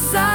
side.